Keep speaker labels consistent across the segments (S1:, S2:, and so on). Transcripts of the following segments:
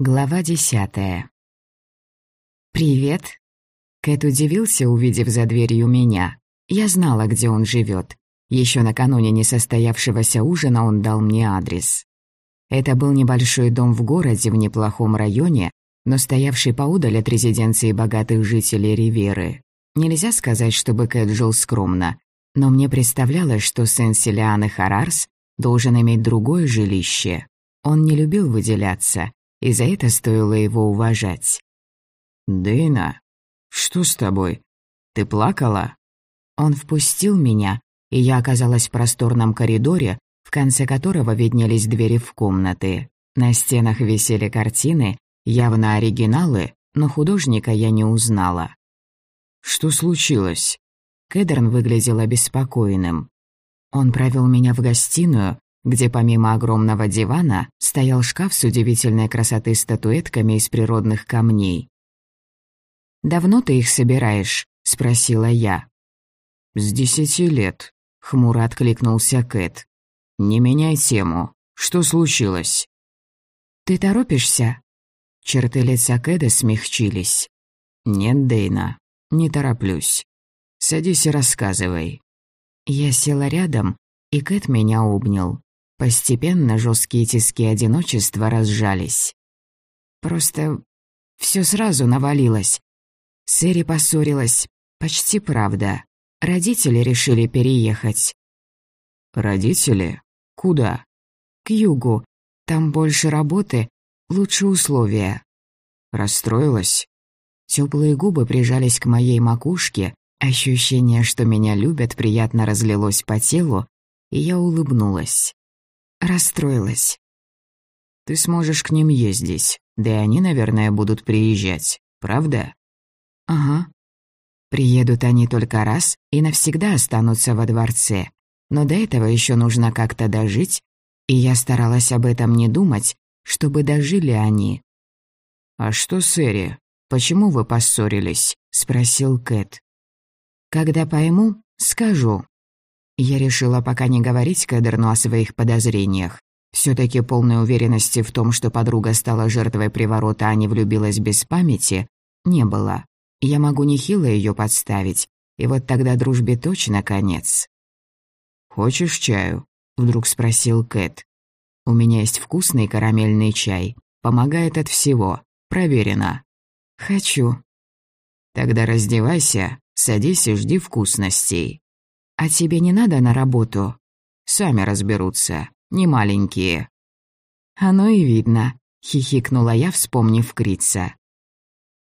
S1: Глава десятая. «Привет». Кэт удивился, увидев за дверью меня. Я знала, где он живет. Еще накануне несостоявшегося ужина он дал мне адрес. Это был небольшой дом в городе в неплохом районе, но стоявший поудаль от резиденции богатых жителей Риверы. Нельзя сказать, чтобы Кэт жил скромно, но мне представлялось, что сын Селианы Харарс должен иметь другое жилище. Он не любил выделяться, и за это стоило его уважать.
S2: «Дэйна, что с тобой? Ты плакала?»
S1: Он впустил меня, и я оказалась в просторном коридоре, в конце которого виднелись двери в комнаты. На стенах висели картины, явно оригиналы, но художника я не узнала.
S2: «Что случилось?»
S1: Кэдерн выглядел обеспокоенным. Он провел меня в гостиную, где помимо огромного дивана стоял шкаф с удивительной красоты статуэтками из природных камней. «Давно ты их собираешь?» — спросила я.
S2: «С десяти лет», — хмуро откликнулся Кэт. «Не меняй тему. Что случилось?»
S1: «Ты торопишься?» Черты лица Кэда смягчились.
S2: «Нет, Дейна, не тороплюсь. Садись и рассказывай».
S1: Я села рядом, и Кэт меня обнял. Постепенно жесткие тиски одиночества разжались. Просто все сразу навалилось. Сэри поссорилась. Почти правда. Родители решили переехать.
S2: Родители? Куда?
S1: К югу. Там больше работы, лучше условия.
S2: Расстроилась?
S1: Теплые губы прижались к моей макушке, ощущение, что меня любят, приятно разлилось по телу, и я улыбнулась. Расстроилась.
S2: Ты сможешь к ним ездить, да и они, наверное, будут приезжать, правда?
S1: Ага. Приедут они только раз и навсегда останутся во дворце. Но до этого еще нужно как-то дожить, и я старалась об этом не думать, чтобы дожили они.
S2: «А что с Эри? Почему вы поссорились?» — спросил Кэт.
S1: «Когда пойму, скажу», я решила пока не говорить Кэдерну о своих подозрениях. все таки полной уверенности в том, что подруга стала жертвой приворота, а не влюбилась без памяти, не было. Я могу нехило ее подставить, и вот тогда дружбе точно конец.
S2: «Хочешь чаю?» — вдруг спросил Кэт.
S1: «У меня есть вкусный карамельный чай. Помогает от всего. Проверено». «Хочу».
S2: «Тогда раздевайся, садись и жди вкусностей».
S1: «А тебе не надо на работу?»
S2: «Сами разберутся, не маленькие».
S1: «Оно и видно», — хихикнула я, вспомнив Крица.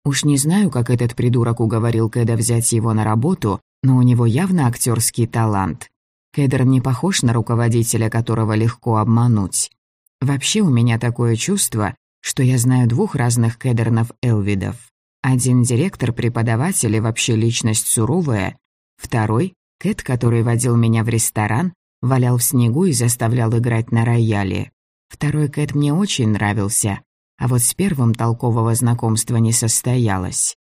S1: Уж не знаю, как этот придурок уговорил Кэда взять его на работу, но у него явно актерский талант. Кэдер не похож на руководителя, которого легко обмануть. Вообще у меня такое чувство, что я знаю двух разных Кэдернов Элвидов. Один директор-преподаватель и вообще личность суровая, второй Кэт, который водил меня в ресторан, валял в снегу и заставлял играть на рояле. Второй Кэт мне очень нравился, а вот с первым толкового знакомства не состоялось.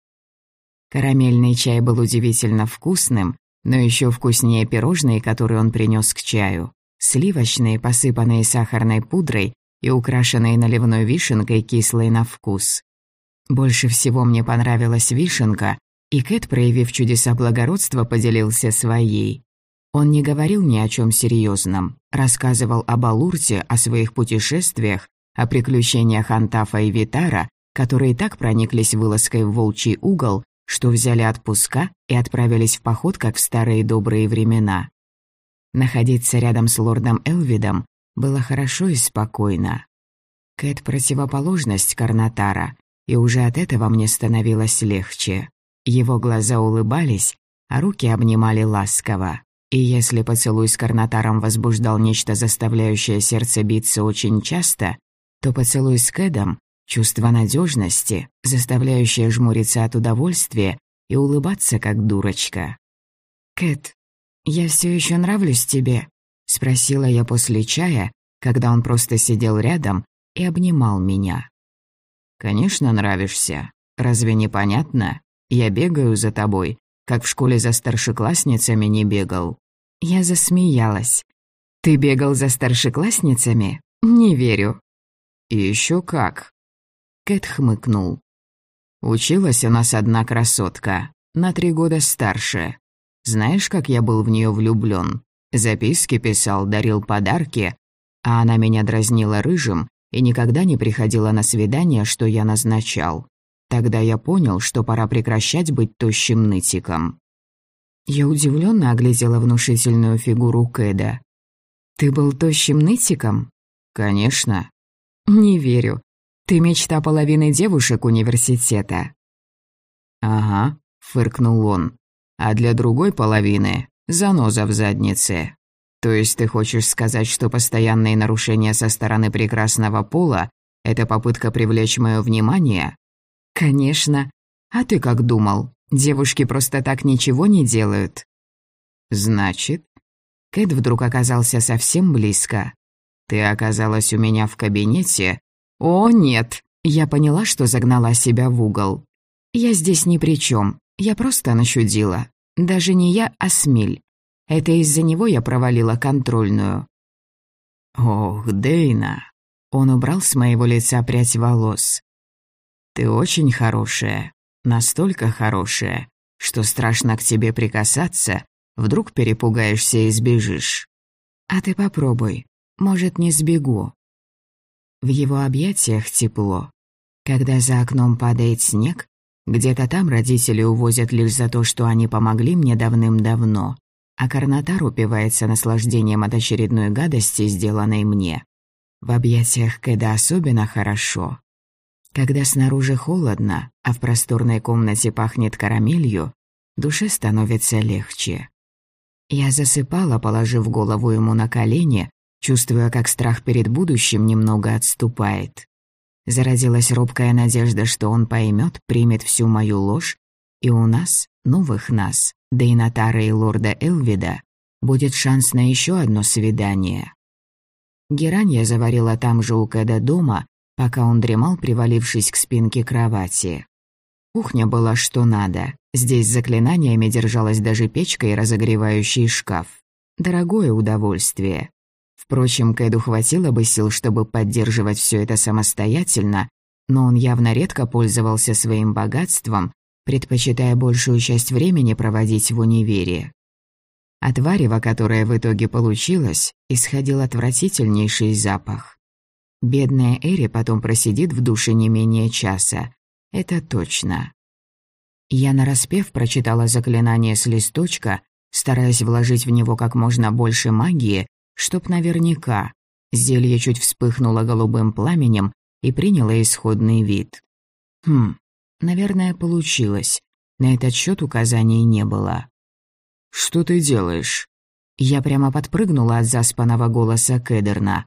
S1: Карамельный чай был удивительно вкусным, но еще вкуснее пирожные, которые он принес к чаю. Сливочные, посыпанные сахарной пудрой и украшенные наливной вишенкой кислой на вкус. Больше всего мне понравилась вишенка, и Кэт, проявив чудеса благородства, поделился своей. Он не говорил ни о чем серьезном, рассказывал об Алурте, о своих путешествиях, о приключениях Антафа и Витара, которые так прониклись вылазкой в волчий угол, что взяли отпуска и отправились в поход, как в старые добрые времена. Находиться рядом с лордом Элвидом было хорошо и спокойно. Кэт — противоположность Карнатара, и уже от этого мне становилось легче. Его глаза улыбались, а руки обнимали ласково. И если поцелуй с Карнатаром возбуждал нечто, заставляющее сердце биться очень часто, то поцелуй с Кэдом — чувство надежности, заставляющее жмуриться от удовольствия и улыбаться, как дурочка. «Кэт, я все еще нравлюсь тебе?» — спросила я после чая, когда он просто сидел рядом и обнимал меня.
S2: «Конечно нравишься. Разве не понятно?» Я бегаю за тобой, как в школе за старшеклассницами не бегал».
S1: Я засмеялась. «Ты бегал за старшеклассницами? Не верю».
S2: «И еще как».
S1: Кэт хмыкнул. «Училась у нас одна красотка, на три года старше. Знаешь, как я был в нее влюблен? Записки писал, дарил подарки, а она меня дразнила рыжим и никогда не приходила на свидание, что я назначал. Тогда я понял, что пора прекращать быть тощим нытиком. Я удивленно оглядела внушительную фигуру Кэда. «Ты был тощим нытиком?» «Конечно». «Не верю. Ты мечта половины девушек университета».
S2: «Ага», — фыркнул он. «А для другой половины — заноза в заднице. То есть ты хочешь сказать, что постоянные нарушения со стороны прекрасного пола — это попытка привлечь мое внимание?»
S1: «Конечно. А ты как думал? Девушки просто так ничего не делают?»
S2: «Значит?»
S1: Кэт вдруг оказался совсем близко.
S2: «Ты оказалась у меня в кабинете?»
S1: «О, нет!» Я поняла, что загнала себя в угол. «Я здесь ни при чем. Я просто нащудила. Даже не я, а Смиль. Это из-за него я провалила контрольную».
S2: «Ох, Дейна!»
S1: Он убрал с моего лица прядь волос.
S2: Ты очень хорошая, настолько хорошая, что страшно к тебе прикасаться, вдруг перепугаешься и сбежишь.
S1: А ты попробуй, может, не сбегу. В его объятиях тепло. Когда за окном падает снег, где-то там родители увозят лишь за то, что они помогли мне давным-давно, а Карнатар упивается наслаждением от очередной гадости, сделанной мне. В объятиях Кэда особенно хорошо. Когда снаружи холодно, а в просторной комнате пахнет карамелью, душе становится легче. Я засыпала, положив голову ему на колени, чувствуя, как страх перед будущим немного отступает. Зародилась робкая надежда, что он поймет, примет всю мою ложь, и у нас, новых нас, Дейнатара и лорда Элвида, будет шанс на еще одно свидание. Герань я заварила там же у Кэда дома, пока он дремал, привалившись к спинке кровати. Кухня была что надо. Здесь заклинаниями держалась даже печка и разогревающий шкаф. Дорогое удовольствие. Впрочем, Кэду хватило бы сил, чтобы поддерживать все это самостоятельно, но он явно редко пользовался своим богатством, предпочитая большую часть времени проводить в универе. От варева, которое в итоге получилось, исходил отвратительнейший запах. Бедная Эри потом просидит в душе не менее часа. Это точно. Я нараспев прочитала заклинание с листочка, стараясь вложить в него как можно больше магии, чтоб наверняка. Зелье чуть вспыхнуло голубым пламенем и приняло исходный вид. Хм, наверное, получилось. На этот счет указаний не было.
S2: «Что ты делаешь?»
S1: Я прямо подпрыгнула от заспанного голоса Кедерна.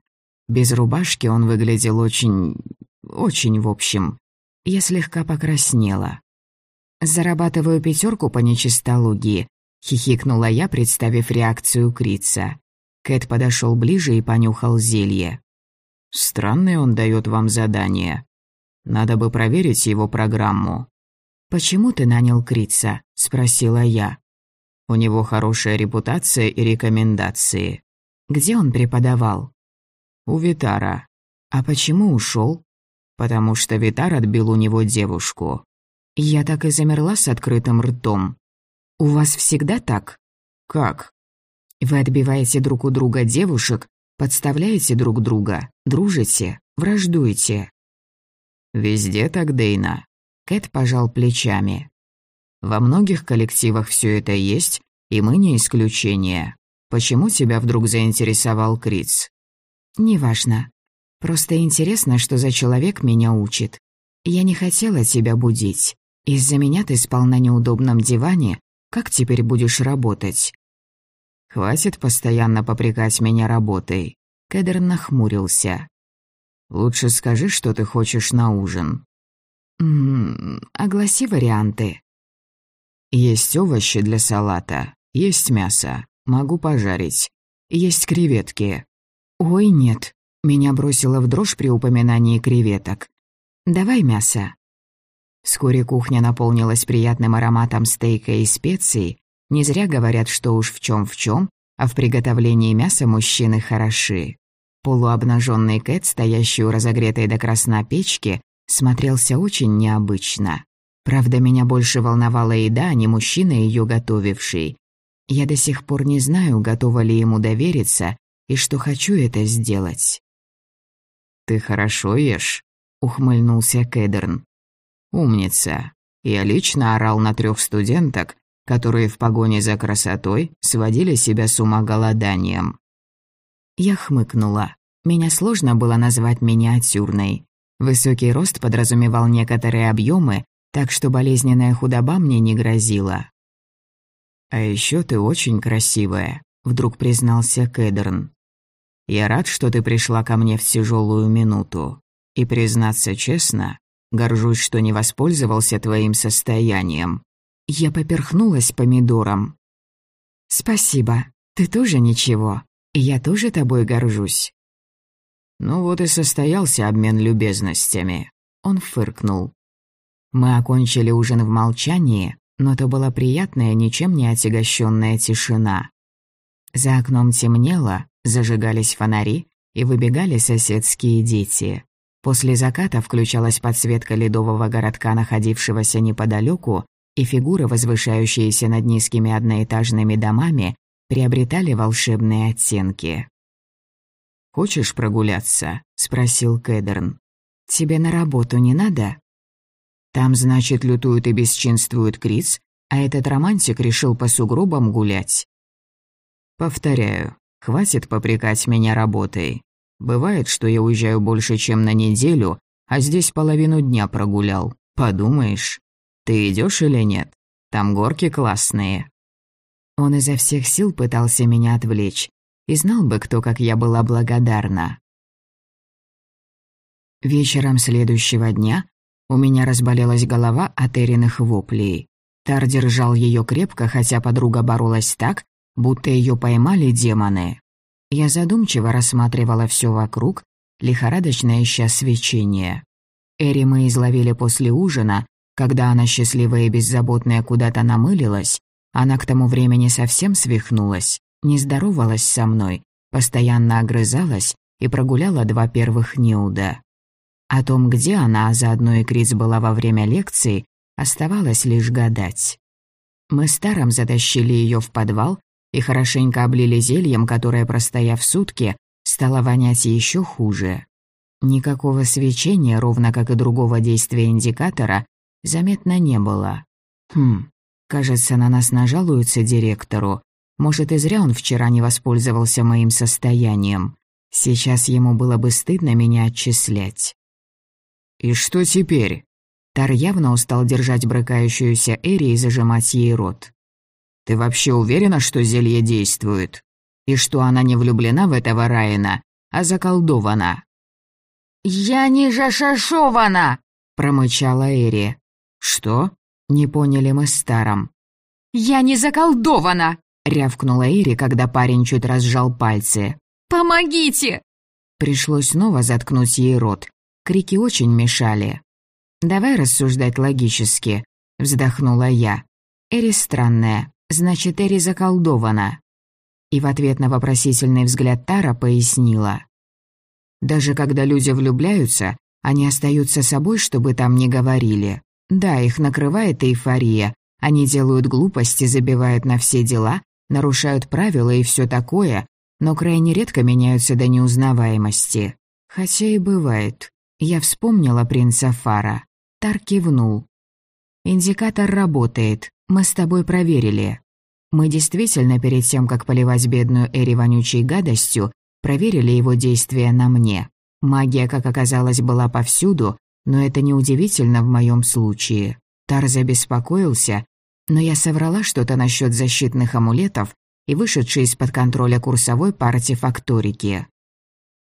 S1: Без рубашки он выглядел очень... очень в общем. Я слегка покраснела. «Зарабатываю пятерку по нечистологии», — хихикнула я, представив реакцию Крица. Кэт подошел ближе и понюхал зелье.
S2: «Странное он дает вам задание. Надо бы проверить его программу».
S1: «Почему ты нанял Крица?» — спросила я.
S2: «У него хорошая репутация и рекомендации».
S1: «Где он преподавал?»
S2: У Витара.
S1: А почему ушел?
S2: Потому что Витар отбил у него девушку.
S1: Я так и замерла с открытым ртом. У вас всегда так?
S2: Как?
S1: Вы отбиваете друг у друга девушек, подставляете друг друга, дружите, враждуете.
S2: Везде так, Дейна.
S1: Кэт пожал плечами.
S2: Во многих коллективах все это есть, и мы не исключение. Почему тебя вдруг заинтересовал Криц?
S1: «Неважно. Просто интересно, что за человек меня учит. Я не хотела тебя будить. Из-за меня ты спал на неудобном диване. Как теперь будешь работать?»
S2: «Хватит постоянно попрекать меня работой».
S1: Кедр нахмурился.
S2: «Лучше скажи, что ты хочешь на ужин».
S1: «Ммм, огласи варианты».
S2: «Есть овощи для салата, есть мясо, могу пожарить, есть креветки,
S1: «Ой, нет». Меня бросило в дрожь при упоминании креветок. «Давай мясо». Вскоре кухня наполнилась приятным ароматом стейка и специй. Не зря говорят, что уж в чем в чем, а в приготовлении мяса мужчины хороши. Полуобнаженный Кэт, стоящий у разогретой до красна печки, смотрелся очень необычно. Правда, меня больше волновала еда, а не мужчина, ее готовивший. Я до сих пор не знаю, готова ли ему довериться и что хочу это сделать.
S2: «Ты хорошо ешь», — ухмыльнулся Кедерн. «Умница. Я лично орал на трех студенток, которые в погоне за красотой сводили себя с ума голоданием».
S1: Я хмыкнула. Меня сложно было назвать миниатюрной. Высокий рост подразумевал некоторые объемы, так что болезненная худоба мне не грозила.
S2: «А еще ты очень красивая», — вдруг признался Кэдерн. «Я рад, что ты пришла ко мне в тяжелую минуту. И, признаться честно, горжусь, что не воспользовался твоим состоянием».
S1: Я поперхнулась помидором. «Спасибо, ты тоже ничего, и я тоже тобой горжусь».
S2: Ну вот и состоялся обмен любезностями.
S1: Он фыркнул. Мы окончили ужин в молчании, но то была приятная, ничем не отягощенная тишина. За окном темнело, зажигались фонари и выбегали соседские дети. После заката включалась подсветка ледового городка, находившегося неподалеку, и фигуры, возвышающиеся над низкими одноэтажными домами, приобретали волшебные оттенки.
S2: «Хочешь прогуляться?» — спросил Кэдерн.
S1: «Тебе на работу не надо?»
S2: «Там, значит, лютуют и бесчинствуют Криц, а этот романтик решил по сугробам гулять». «Повторяю, хватит попрекать меня работой. Бывает, что я уезжаю больше, чем на неделю, а здесь половину дня прогулял. Подумаешь, ты идешь или нет? Там горки классные».
S1: Он изо всех сил пытался меня отвлечь, и знал бы кто, как я была благодарна. Вечером следующего дня у меня разболелась голова от Эриных воплей. Тар держал ее крепко, хотя подруга боролась так, будто ее поймали демоны. Я задумчиво рассматривала все вокруг, лихорадочно ища свечение. Эри мы изловили после ужина, когда она счастливая и беззаботная куда-то намылилась, она к тому времени совсем свихнулась не здоровалась со мной, постоянно огрызалась и прогуляла два первых неуда. О том, где она, а заодно и Крис была во время лекции, оставалось лишь гадать. Мы с Таром затащили ее в подвал и хорошенько облили зельем, которое, простояв сутки, стало вонять еще хуже. Никакого свечения, ровно как и другого действия индикатора, заметно не было. Хм, кажется, на нас нажалуются директору, может, и зря он вчера не воспользовался моим состоянием. Сейчас ему было бы стыдно меня отчислять.
S2: «И что теперь?»
S1: Тар явно устал держать брыкающуюся Эри и зажимать ей рот.
S2: «Ты вообще уверена, что зелье действует? И что она не влюблена в этого Райана, а заколдована?»
S3: «Я не жашашована!» — промычала Эри.
S2: «Что?»
S1: — не поняли мы с Таром.
S3: «Я не заколдована!»
S1: — рявкнула Ири, когда парень чуть разжал пальцы.
S3: «Помогите!»
S1: Пришлось снова заткнуть ей рот. Крики очень мешали. «Давай рассуждать логически», — вздохнула я. «Эри странная, значит, Эри заколдована». И в ответ на вопросительный взгляд Тара пояснила. «Даже когда люди влюбляются, они остаются собой, чтобы там не говорили. Да, их накрывает эйфория, они делают глупости, забивают на все дела, нарушают правила и все такое, но крайне редко меняются до неузнаваемости. Хотя и бывает. Я вспомнила принца Фара. Тар кивнул. «Индикатор работает. Мы с тобой проверили. Мы действительно перед тем, как поливать бедную Эри вонючей гадостью, проверили его действия на мне. Магия, как оказалось, была повсюду, но это неудивительно в моем случае. Тар забеспокоился, но я соврала что-то насчет защитных амулетов и вышедшей из-под контроля курсовой по артефакторике.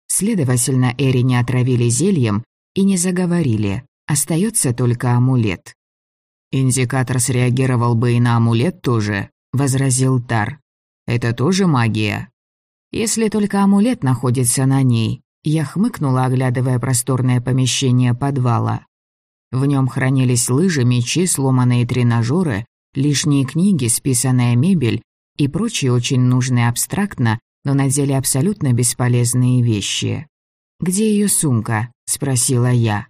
S1: Следовательно, Эри не отравили зельем и не заговорили. Остается только амулет.
S2: «Индикатор среагировал бы и на амулет тоже», — возразил Тар. «Это тоже магия?»
S1: «Если только амулет находится на ней», — я хмыкнула, оглядывая просторное помещение подвала. В нем хранились лыжи, мечи, сломанные тренажеры, лишние книги, списанная мебель и прочие очень нужные абстрактно, но на деле абсолютно бесполезные вещи. «Где ее сумка?» — спросила я.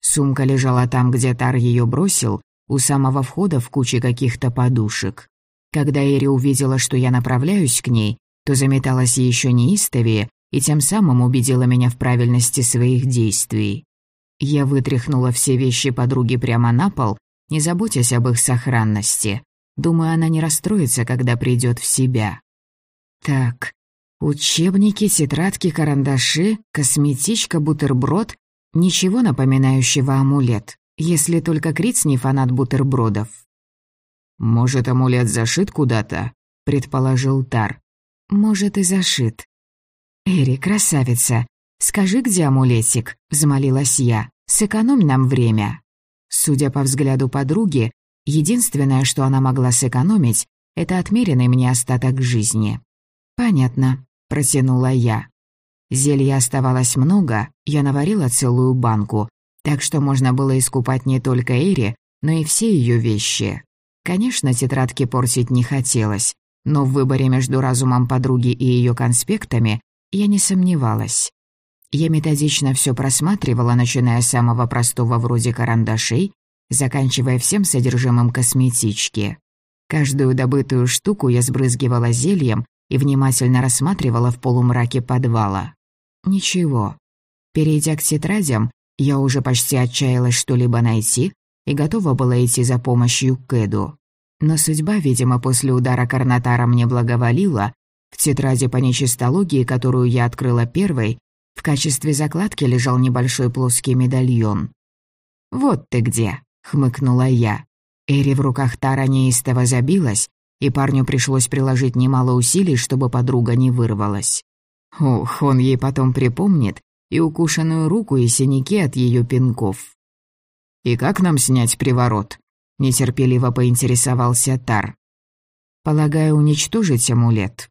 S1: Сумка лежала там, где Тар ее бросил, у самого входа в куче каких-то подушек. Когда Эри увидела, что я направляюсь к ней, то заметалась еще неистовее и тем самым убедила меня в правильности своих действий. Я вытряхнула все вещи подруги прямо на пол, не заботясь об их сохранности. Думаю, она не расстроится, когда придет в себя. Так, учебники, тетрадки, карандаши, косметичка, бутерброд, ничего напоминающего амулет, если только Криц не фанат бутербродов.
S2: «Может, амулет зашит куда-то?» — предположил Тар.
S1: «Может, и зашит». «Эри, красавица, скажи, где амулетик?» — взмолилась я. «Сэкономь нам время». Судя по взгляду подруги, единственное, что она могла сэкономить, это отмеренный мне остаток жизни. «Понятно», — протянула я. Зелья оставалось много, я наварила целую банку, так что можно было искупать не только Эри, но и все ее вещи. Конечно, тетрадки портить не хотелось, но в выборе между разумом подруги и ее конспектами я не сомневалась. Я методично все просматривала, начиная с самого простого вроде карандашей, заканчивая всем содержимым косметички. Каждую добытую штуку я сбрызгивала зельем и внимательно рассматривала в полумраке подвала. Ничего. Перейдя к тетрадям, я уже почти отчаялась что-либо найти и готова была идти за помощью к Эду. Но судьба, видимо, после удара Карнатара мне благоволила. В тетради по нечистологии, которую я открыла первой, в качестве закладки лежал небольшой плоский медальон. «Вот ты где!» — хмыкнула я. Эри в руках Тара неистово забилась, и парню пришлось приложить немало усилий, чтобы подруга не вырвалась. Ох, он ей потом припомнит и укушенную руку, и синяки от ее пинков.
S2: «И как нам снять приворот?» — нетерпеливо поинтересовался Тар.
S1: «Полагаю, уничтожить амулет.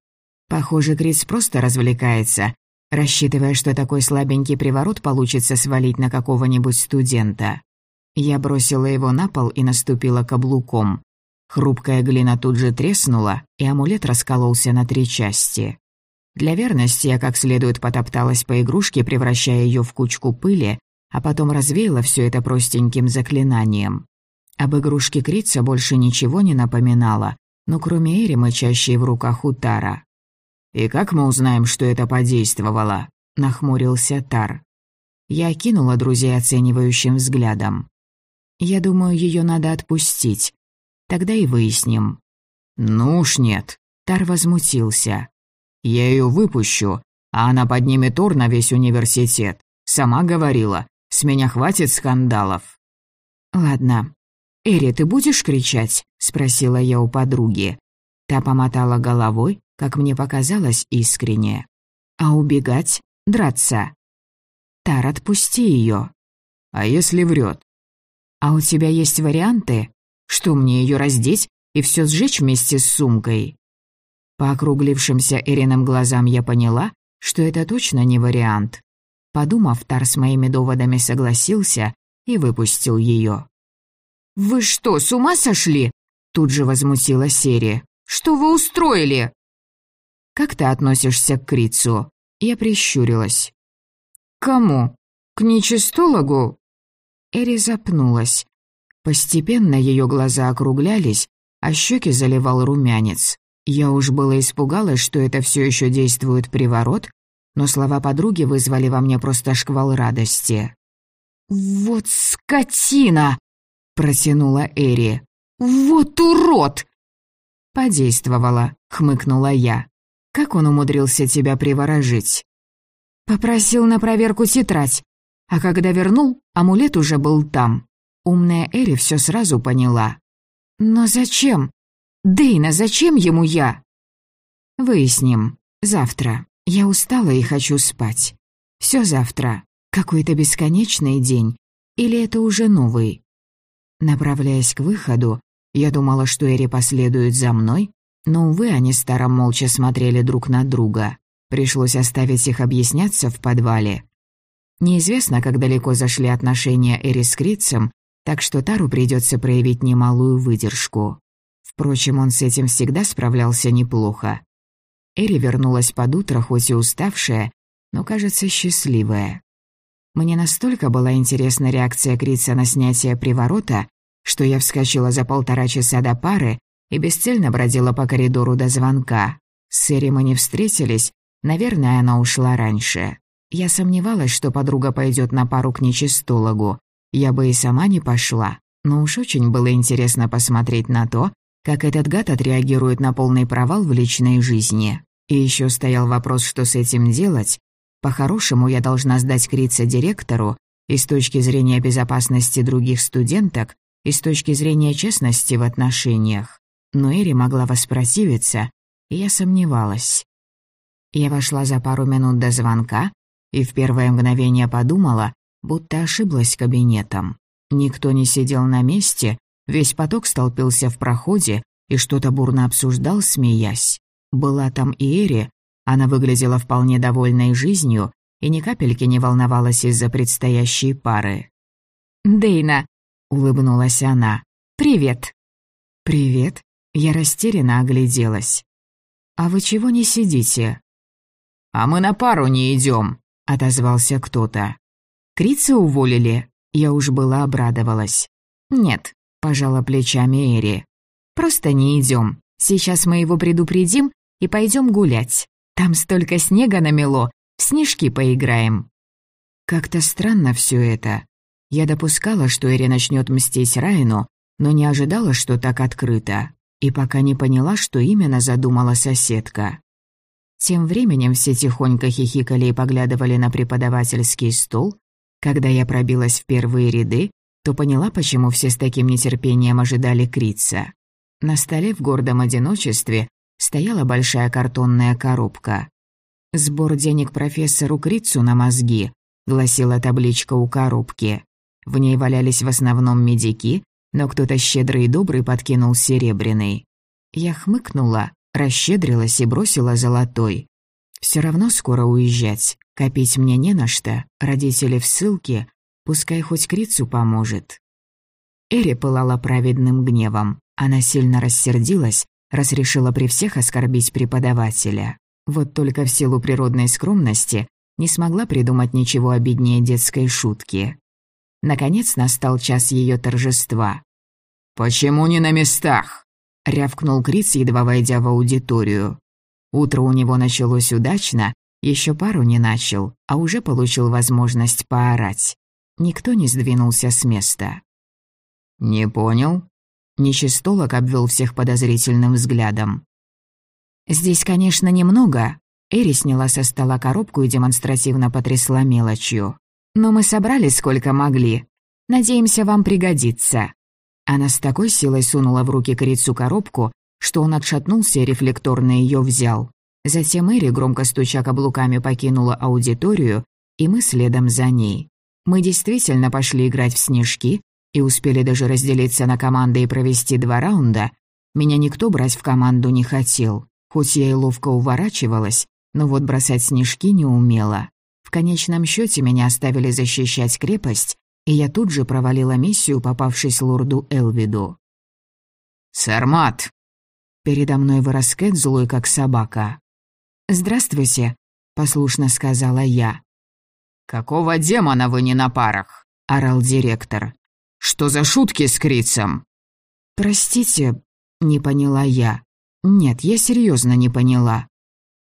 S1: Похоже, Крис просто развлекается, рассчитывая, что такой слабенький приворот получится свалить на какого-нибудь студента. Я бросила его на пол и наступила каблуком. Хрупкая глина тут же треснула, и амулет раскололся на три части. Для верности я как следует потопталась по игрушке, превращая ее в кучку пыли, а потом развеяла все это простеньким заклинанием. Об игрушке Крица больше ничего не напоминало, но кроме Эри, мычащей в руках у Тара.
S2: «И как мы узнаем, что это подействовало?» — нахмурился Тар.
S1: Я окинула друзей оценивающим взглядом. «Я думаю, ее надо отпустить. Тогда и выясним».
S2: «Ну уж нет», —
S1: Тар возмутился.
S2: «Я ее выпущу, а она поднимет ор на весь университет. Сама говорила, с меня хватит скандалов».
S1: «Ладно. Эри, ты будешь кричать?» — спросила я у подруги. Та помотала головой, как мне показалось, искренне. «А убегать? Драться?» «Тар, отпусти ее.
S2: «А если врет?
S1: «А у тебя есть варианты? Что, мне ее раздеть и все сжечь вместе с сумкой?» По округлившимся Эриным глазам я поняла, что это точно не вариант. Подумав, Тар с моими доводами согласился и выпустил ее.
S3: «Вы что, с ума сошли?» Тут же возмутилась Сери. «Что вы устроили?»
S1: «Как ты относишься к Крицу?» Я прищурилась.
S3: «Кому? К нечистологу?»
S1: Эри запнулась. Постепенно ее глаза округлялись, а щеки заливал румянец. Я уж было испугалась, что это все еще действует приворот, но слова подруги вызвали во мне просто шквал радости.
S3: «Вот скотина!» — протянула Эри. «Вот урод!»
S1: «Подействовала», — хмыкнула я. «Как он умудрился тебя приворожить?»
S3: «Попросил на проверку тетрадь, а когда вернул, амулет уже был там».
S1: Умная Эри все сразу поняла.
S3: «Но зачем? Дейна, зачем ему я?»
S1: «Выясним. Завтра. Я устала и хочу спать. Все завтра. Какой-то бесконечный день. Или это уже новый?» Направляясь к выходу, я думала, что Эри последует за мной, но, увы, они старо молча смотрели друг на друга. Пришлось оставить их объясняться в подвале. Неизвестно, как далеко зашли отношения Эри с Критцем, так что Тару придется проявить немалую выдержку. Впрочем, он с этим всегда справлялся неплохо. Эри вернулась под утро, хоть и уставшая, но, кажется, счастливая. Мне настолько была интересна реакция Крица на снятие приворота, что я вскочила за полтора часа до пары и бесцельно бродила по коридору до звонка. С Эри мы не встретились, наверное, она ушла раньше. Я сомневалась, что подруга пойдет на пару к нечистологу. Я бы и сама не пошла, но уж очень было интересно посмотреть на то, как этот гад отреагирует на полный провал в личной жизни. И еще стоял вопрос, что с этим делать. По-хорошему, я должна сдать Крица директору, и с точки зрения безопасности других студенток, и с точки зрения честности в отношениях. Но Эри могла воспротивиться, и я сомневалась. Я вошла за пару минут до звонка и в первое мгновение подумала, будто ошиблась кабинетом. Никто не сидел на месте, весь поток столпился в проходе и что-то бурно обсуждал, смеясь. Была там и Эри, она выглядела вполне довольной жизнью и ни капельки не волновалась из-за предстоящей пары.
S3: «Дейна!» — улыбнулась она. «Привет!»
S1: «Привет!» — я растерянно огляделась. «А вы чего не сидите?»
S2: «А мы на пару не идем,
S1: отозвался кто-то. «Крица уволили?» Я уж была обрадовалась.
S3: «Нет», — пожала плечами Эри. «Просто не идем. Сейчас мы его предупредим и пойдем гулять. Там столько снега намело, в снежки поиграем».
S1: Как-то странно все это. Я допускала, что Эри начнет мстить Райну, но не ожидала, что так открыто. И пока не поняла, что именно задумала соседка. Тем временем все тихонько хихикали и поглядывали на преподавательский стол. Когда я пробилась в первые ряды, то поняла, почему все с таким нетерпением ожидали Крица. На столе в гордом одиночестве стояла большая картонная коробка. «Сбор денег профессору Крицу на мозги», — гласила табличка у коробки. В ней валялись в основном медики, но кто-то щедрый и добрый подкинул серебряный. Я хмыкнула, расщедрилась и бросила золотой. Все равно скоро уезжать, копить мне не на что, родители в ссылке, пускай хоть Крицу поможет. Эри пылала праведным гневом. Она сильно рассердилась, раз решила при всех оскорбить преподавателя. Вот только в силу природной скромности не смогла придумать ничего обиднее детской шутки. Наконец настал час ее торжества.
S2: «Почему не на местах?»
S1: — рявкнул Криц, едва войдя в аудиторию. Утро у него началось удачно, еще пару не начал, а уже получил возможность поорать. Никто не сдвинулся с места.
S2: «Не понял?»
S1: Нечистолог обвел всех подозрительным взглядом.
S3: «Здесь, конечно, немного». Эри сняла со стола коробку и демонстративно потрясла мелочью. «Но мы собрали сколько могли. Надеемся, вам пригодится».
S1: Она с такой силой сунула в руки корицу коробку, что он отшатнулся и рефлекторно ее взял. Затем Эри, громко стуча каблуками, покинула аудиторию, и мы следом за ней. Мы действительно пошли играть в снежки, и успели даже разделиться на команды и провести два раунда, меня никто брать в команду не хотел. Хоть я и ловко уворачивалась, но вот бросать снежки не умела. В конечном счете меня оставили защищать крепость, и я тут же провалила миссию, попавшись лорду Элвиду.
S2: «Сармат!»
S1: Передо мной вырос Кэт, злой как собака. «Здравствуйте», — послушно сказала я.
S2: «Какого демона вы не на парах?»
S1: — орал директор.
S2: Что за шутки с Крицем?»
S1: «Простите», — не поняла я. «Нет, я серьезно не поняла».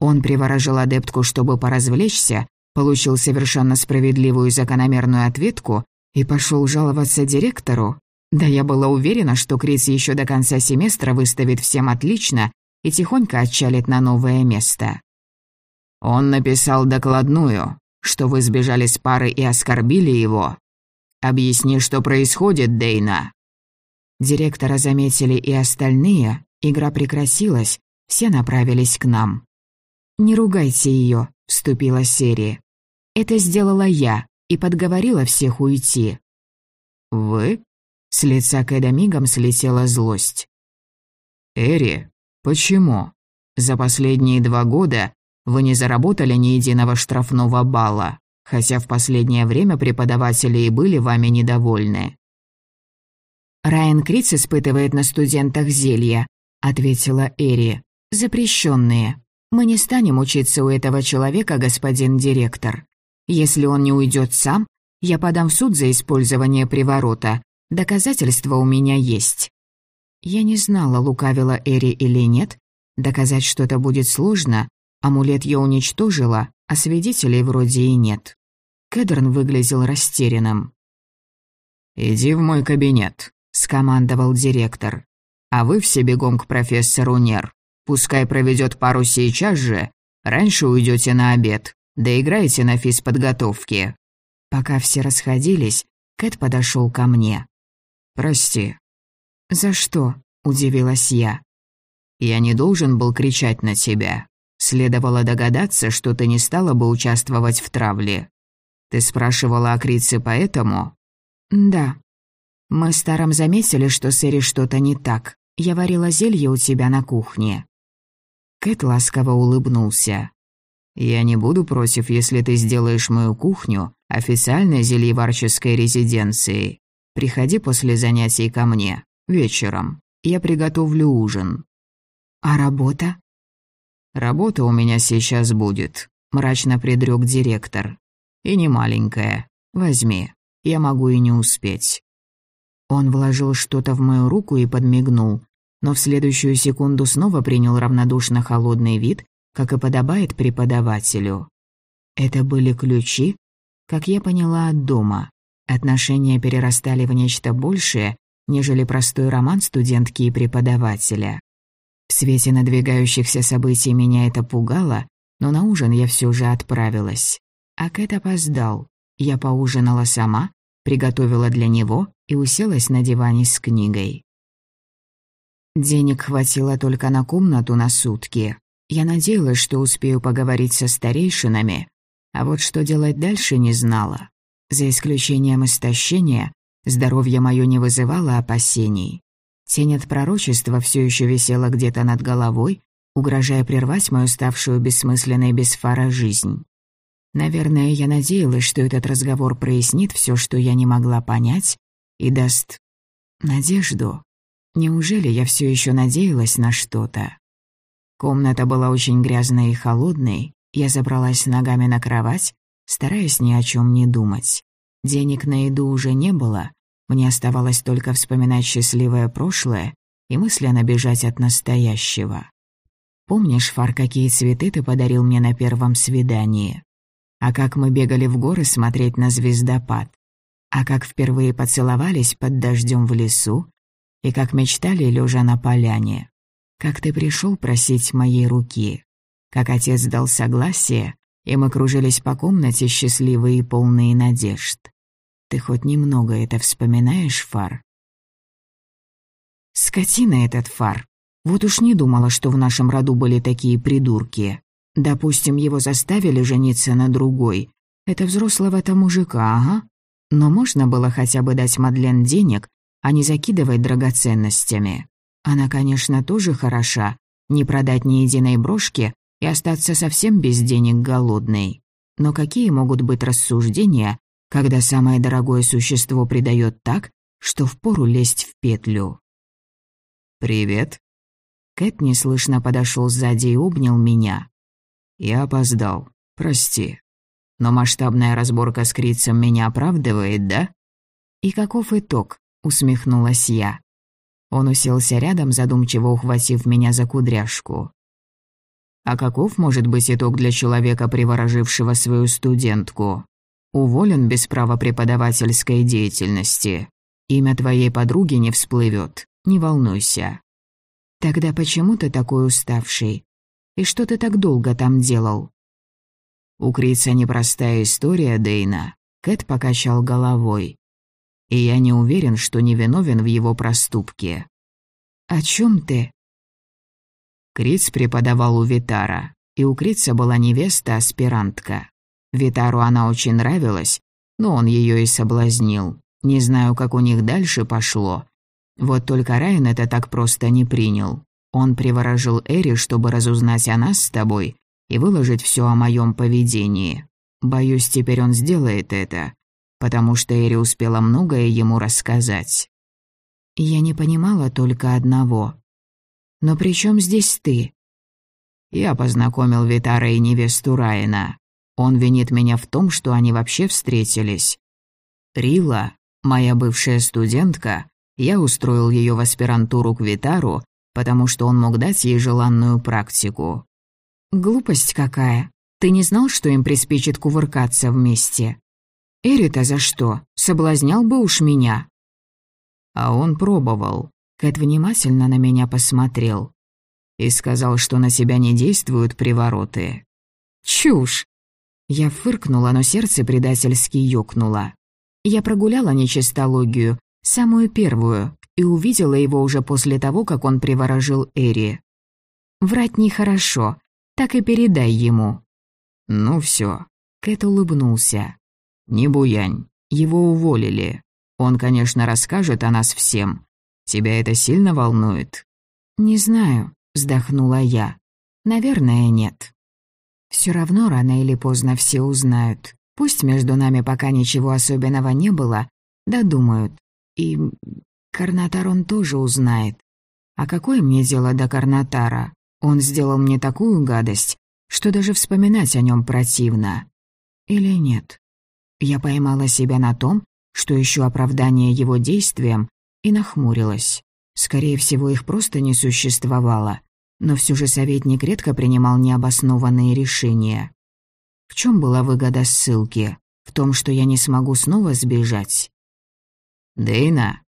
S1: Он приворожил адептку, чтобы поразвлечься, получил совершенно справедливую и закономерную ответку и пошел жаловаться директору. Да я была уверена, что Криц еще до конца семестра выставит всем отлично и тихонько отчалит на новое место.
S2: Он написал докладную, что вы сбежали с пары и оскорбили его, «Объясни, что происходит, Дейна».
S1: Директора заметили и остальные, игра прекратилась, все направились к нам. «Не ругайте ее», — вступила Серия. «Это сделала я и подговорила всех уйти».
S2: «Вы?»
S1: — с лица Кэда мигом слетела злость.
S2: «Эри, почему? За последние два года вы не заработали ни единого штрафного балла хотя в последнее время преподаватели и были вами недовольны».
S1: «Райан Криц испытывает на студентах зелья», — ответила Эри. «Запрещенные. Мы не станем учиться у этого человека, господин директор. Если он не уйдет сам,
S3: Я подам в суд за использование приворота. Доказательства у меня есть». Я не знала, лукавила Эри или нет. Доказать что-то будет сложно. Амулет я уничтожила, а свидетелей вроде и нет. Кедрон выглядел растерянным.
S2: «Иди в мой кабинет», — скомандовал директор. «А вы все бегом к профессору Нер. Пускай проведет пару сейчас же. Раньше уйдете на обед. Доиграйте на физподготовке».
S3: Пока все расходились, Кэт подошел ко мне.
S2: «Прости».
S3: «За что?» — удивилась я.
S2: «Я не должен был кричать на тебя. Следовало догадаться, что ты не стала бы участвовать в травле. Ты спрашивала о Крице поэтому?»
S3: «Да. Мы с Таром заметили, что с Эри что-то не так. Я варила зелье у тебя на кухне».
S2: Кэт ласково улыбнулся. «Я не буду против, если ты сделаешь мою кухню официальной зельеварческой резиденцией. Приходи после занятий ко мне, вечером. Я приготовлю ужин».
S3: «А работа?»
S2: «Работа у меня сейчас будет», — мрачно предрёк директор. «И не маленькая. Возьми. Я могу и не успеть».
S3: Он вложил что-то в мою руку и подмигнул, но в следующую секунду снова принял равнодушно холодный вид, как и подобает преподавателю. Это были ключи, как я поняла, от дома. Отношения перерастали в нечто большее, нежели простой роман студентки и преподавателя. В свете надвигающихся событий меня это пугало, но на ужин я все же отправилась. А Кэт опоздал. Я поужинала сама, приготовила для него и уселась на диване с книгой. Денег хватило только на комнату на сутки. Я надеялась, что успею поговорить со старейшинами, а вот что делать дальше не знала. За исключением истощения, здоровье мое не вызывало опасений. Тень от пророчества все еще висела где-то над головой, угрожая прервать мою ставшую бессмысленной без фара жизнь. Наверное, я надеялась, что этот разговор прояснит все, что я не могла понять, и даст надежду. Неужели я все еще надеялась на что-то? Комната была очень грязной и холодной, я забралась ногами на кровать, стараясь ни о чем не думать. Денег на еду уже не было, мне оставалось только вспоминать счастливое прошлое и мысленно бежать от настоящего. Помнишь, Фар, какие цветы ты подарил мне на первом свидании? А как мы бегали в горы смотреть на звездопад? А как впервые поцеловались под дождем в лесу? И как мечтали, лежа на поляне? Как ты пришел просить моей руки? Как отец дал согласие, и мы кружились по комнате счастливые и полные надежд. Ты хоть немного это вспоминаешь, Фар? Скотина этот Фар. Вот уж не думала, что в нашем роду были такие придурки. Допустим, его заставили жениться на другой. Это взрослого-то мужика, ага. Но можно было хотя бы дать Мадлен денег, а не закидывать драгоценностями. Она, конечно, тоже хороша. Не продать ни единой брошки и остаться совсем без денег голодной. Но какие могут быть рассуждения, когда самое дорогое существо предает так, что впору лезть в петлю.
S2: «Привет».
S3: Кэт неслышно подошел сзади и обнял меня.
S2: «Я опоздал. Прости. Но масштабная разборка с Крицем меня оправдывает, да?»
S3: «И каков итог?» — усмехнулась я. Он уселся рядом, задумчиво ухватив меня за кудряшку.
S2: «А каков может быть итог для человека, приворожившего свою студентку?» Уволен без права преподавательской деятельности. Имя твоей подруги не всплывет. Не волнуйся.
S3: Тогда почему ты такой уставший? И что ты так долго там делал?
S2: У Крица непростая история, Дейна. Кэт покачал головой. И я не уверен, что не виновен в его проступке.
S3: О чем ты?
S2: Криц преподавал у Витара, и у Крица была невеста-аспирантка. Витару она очень нравилась, но он ее и соблазнил. Не знаю, как у них дальше пошло. Вот только Райан это так просто не принял. Он приворожил Эри, чтобы разузнать о нас с тобой и выложить все о моем поведении. Боюсь, теперь он сделает это, потому что Эри успела многое ему рассказать.
S3: Я не понимала только одного. Но при чем здесь ты?
S2: Я познакомил Витара и невесту Райана. Он винит меня в том, что они вообще встретились. Рила, моя бывшая студентка, я устроил ее в аспирантуру к Витару, потому что он мог дать ей желанную практику.
S3: Глупость какая. Ты не знал, что им приспичит кувыркаться вместе? Эри-то за что? Соблазнял бы уж меня.
S2: А он пробовал.
S3: Кэт внимательно на меня посмотрел.
S2: И сказал, что на себя не действуют привороты.
S3: Чушь! Я фыркнула, но сердце предательски ёкнуло. Я прогуляла нечистологию, самую первую, и увидела его уже после того, как он приворожил Эри. Врать нехорошо, так и передай ему.
S2: Ну все.
S3: Кэт улыбнулся.
S2: Не буянь, его уволили. Он, конечно, расскажет о нас всем. Тебя это сильно волнует?
S3: Не знаю, вздохнула я. Наверное, нет. Все равно рано или поздно все узнают. Пусть между нами пока ничего особенного не было, да думают. И Карнатар он тоже узнает. А какое мне дело до Карнатара? Он сделал мне такую гадость, что даже вспоминать о нем противно. Или нет? Я поймала себя на том, что ищу оправдание его действиям, и нахмурилась. Скорее всего, их просто не существовало, но все же советник редко принимал необоснованные решения. В чем была выгода ссылки? В том, что я не смогу снова сбежать?
S2: «Дейна?»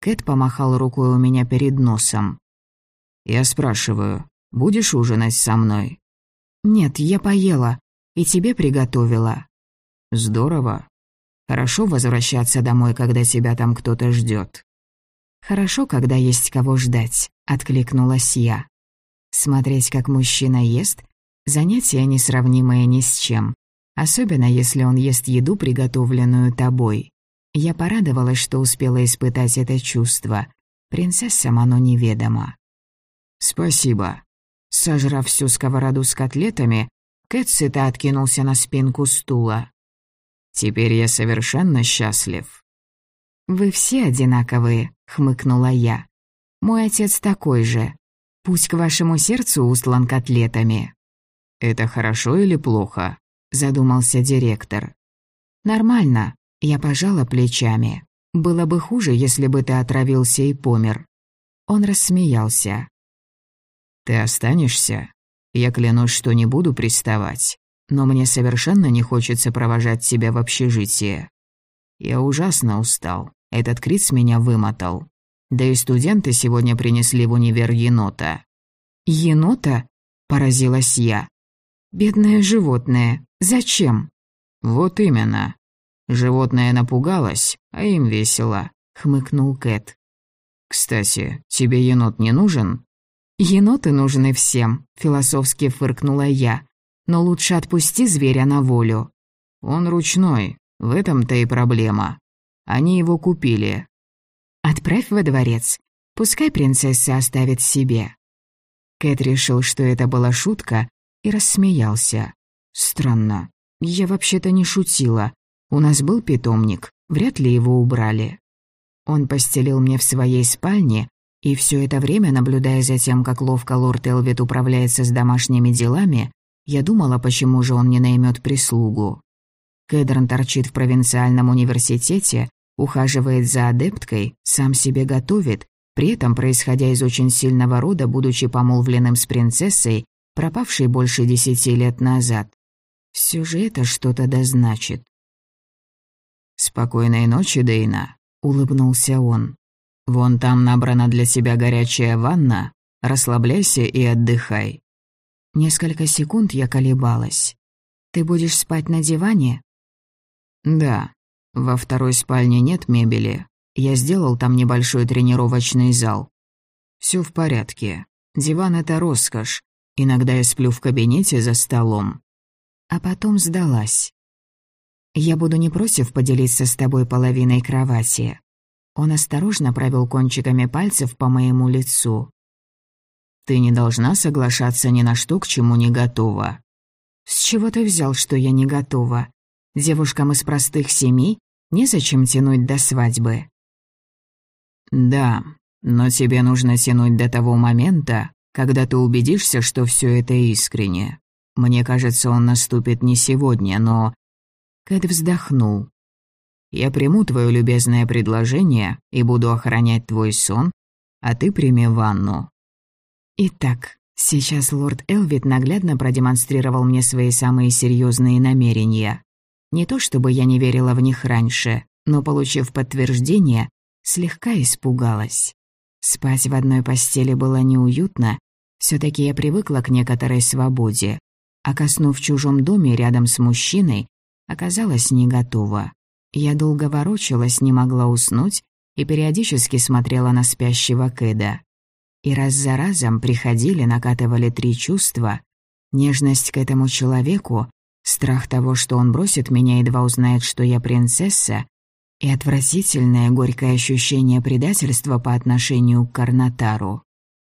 S3: Кэт помахал рукой у меня перед носом.
S2: «Я спрашиваю, будешь ужинать со мной?»
S3: «Нет, я поела и тебе приготовила».
S2: «Здорово. Хорошо возвращаться домой, когда тебя там кто-то ждет.
S3: «Хорошо, когда есть кого ждать», — откликнулась я. Смотреть, как мужчина ест, занятие несравнимое ни с чем, особенно если он ест еду, приготовленную тобой. Я порадовалась, что успела испытать это чувство. Принцессам оно неведомо.
S2: «Спасибо».
S3: Сожрав всю сковороду с котлетами, Кэт сыто откинулся на спинку стула.
S2: «Теперь я совершенно счастлив».
S3: «Вы все одинаковые», — хмыкнула я. «Мой отец такой же. Пусть к вашему сердцу устлан котлетами».
S2: «Это хорошо или плохо?»
S3: — задумался директор. «Нормально», — я пожала плечами. «Было бы хуже, если бы ты отравился и помер». Он рассмеялся.
S2: «Ты останешься? Я клянусь, что не буду приставать, но мне совершенно не хочется провожать тебя в общежитие. Я ужасно устал, этот Криц меня вымотал. Да и студенты сегодня принесли в универ енота».
S3: «Енота?» — поразилась я. «Бедное животное. Зачем?»
S2: «Вот именно. Животное напугалось, а им весело», — хмыкнул Кэт. «Кстати, тебе енот не нужен?»
S3: «Еноты нужны всем», — философски фыркнула я. «Но лучше отпусти зверя на волю».
S2: «Он ручной, в этом-то и проблема. Они его купили».
S3: «Отправь во дворец. Пускай принцесса оставит себе». Кэт решил, что это была шутка, и рассмеялся. «Странно. Я вообще-то не шутила. У нас был питомник, вряд ли его убрали». Он постелил мне в своей спальне, и все это время, наблюдая за тем, как ловко лорд Элвит управляется с домашними делами, я думала, почему же он не наймет прислугу. Кэдрон торчит в провинциальном университете, ухаживает за адепткой, сам себе готовит, при этом происходя из очень сильного рода, будучи помолвленным с принцессой, пропавшей больше десяти лет назад. Все же это что-то значит.
S2: «Спокойной ночи, Дейна», — улыбнулся он. Вон там набрана для тебя горячая ванна. Расслабляйся и отдыхай».
S3: Несколько секунд я колебалась. «Ты будешь спать на диване?»
S2: «Да. Во второй спальне нет мебели. Я сделал там небольшой тренировочный зал. Все в порядке. Диван — это роскошь. Иногда я сплю в кабинете за столом».
S3: А потом сдалась. «Я буду не против поделиться с тобой половиной кровати. Он осторожно провел кончиками пальцев по моему лицу.
S2: «Ты не должна соглашаться ни на что, к чему не готова».
S3: «С чего ты взял, что я не готова? Девушкам из простых семей незачем тянуть до свадьбы».
S2: «Да, но тебе нужно тянуть до того момента, когда ты убедишься, что все это искренне. Мне кажется, он наступит не сегодня, но...»
S3: Кэт вздохнул.
S2: Я приму твое любезное предложение и буду охранять твой сон, а ты прими ванну».
S3: Итак, сейчас лорд Элвит наглядно продемонстрировал мне свои самые серьезные намерения. Не то чтобы я не верила в них раньше, но, получив подтверждение, слегка испугалась. Спать в одной постели было неуютно, все таки я привыкла к некоторой свободе, а коснув в чужом доме рядом с мужчиной, оказалась не готова. Я долго ворочалась, не могла уснуть и периодически смотрела на спящего Кэда. И раз за разом приходили, накатывали три чувства. Нежность к этому человеку, страх того, что он бросит меня, едва узнает, что я принцесса, и отвратительное горькое ощущение предательства по отношению к Карнатару.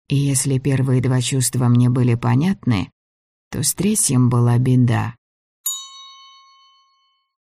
S3: И если первые два чувства мне были понятны, то с третьим была беда.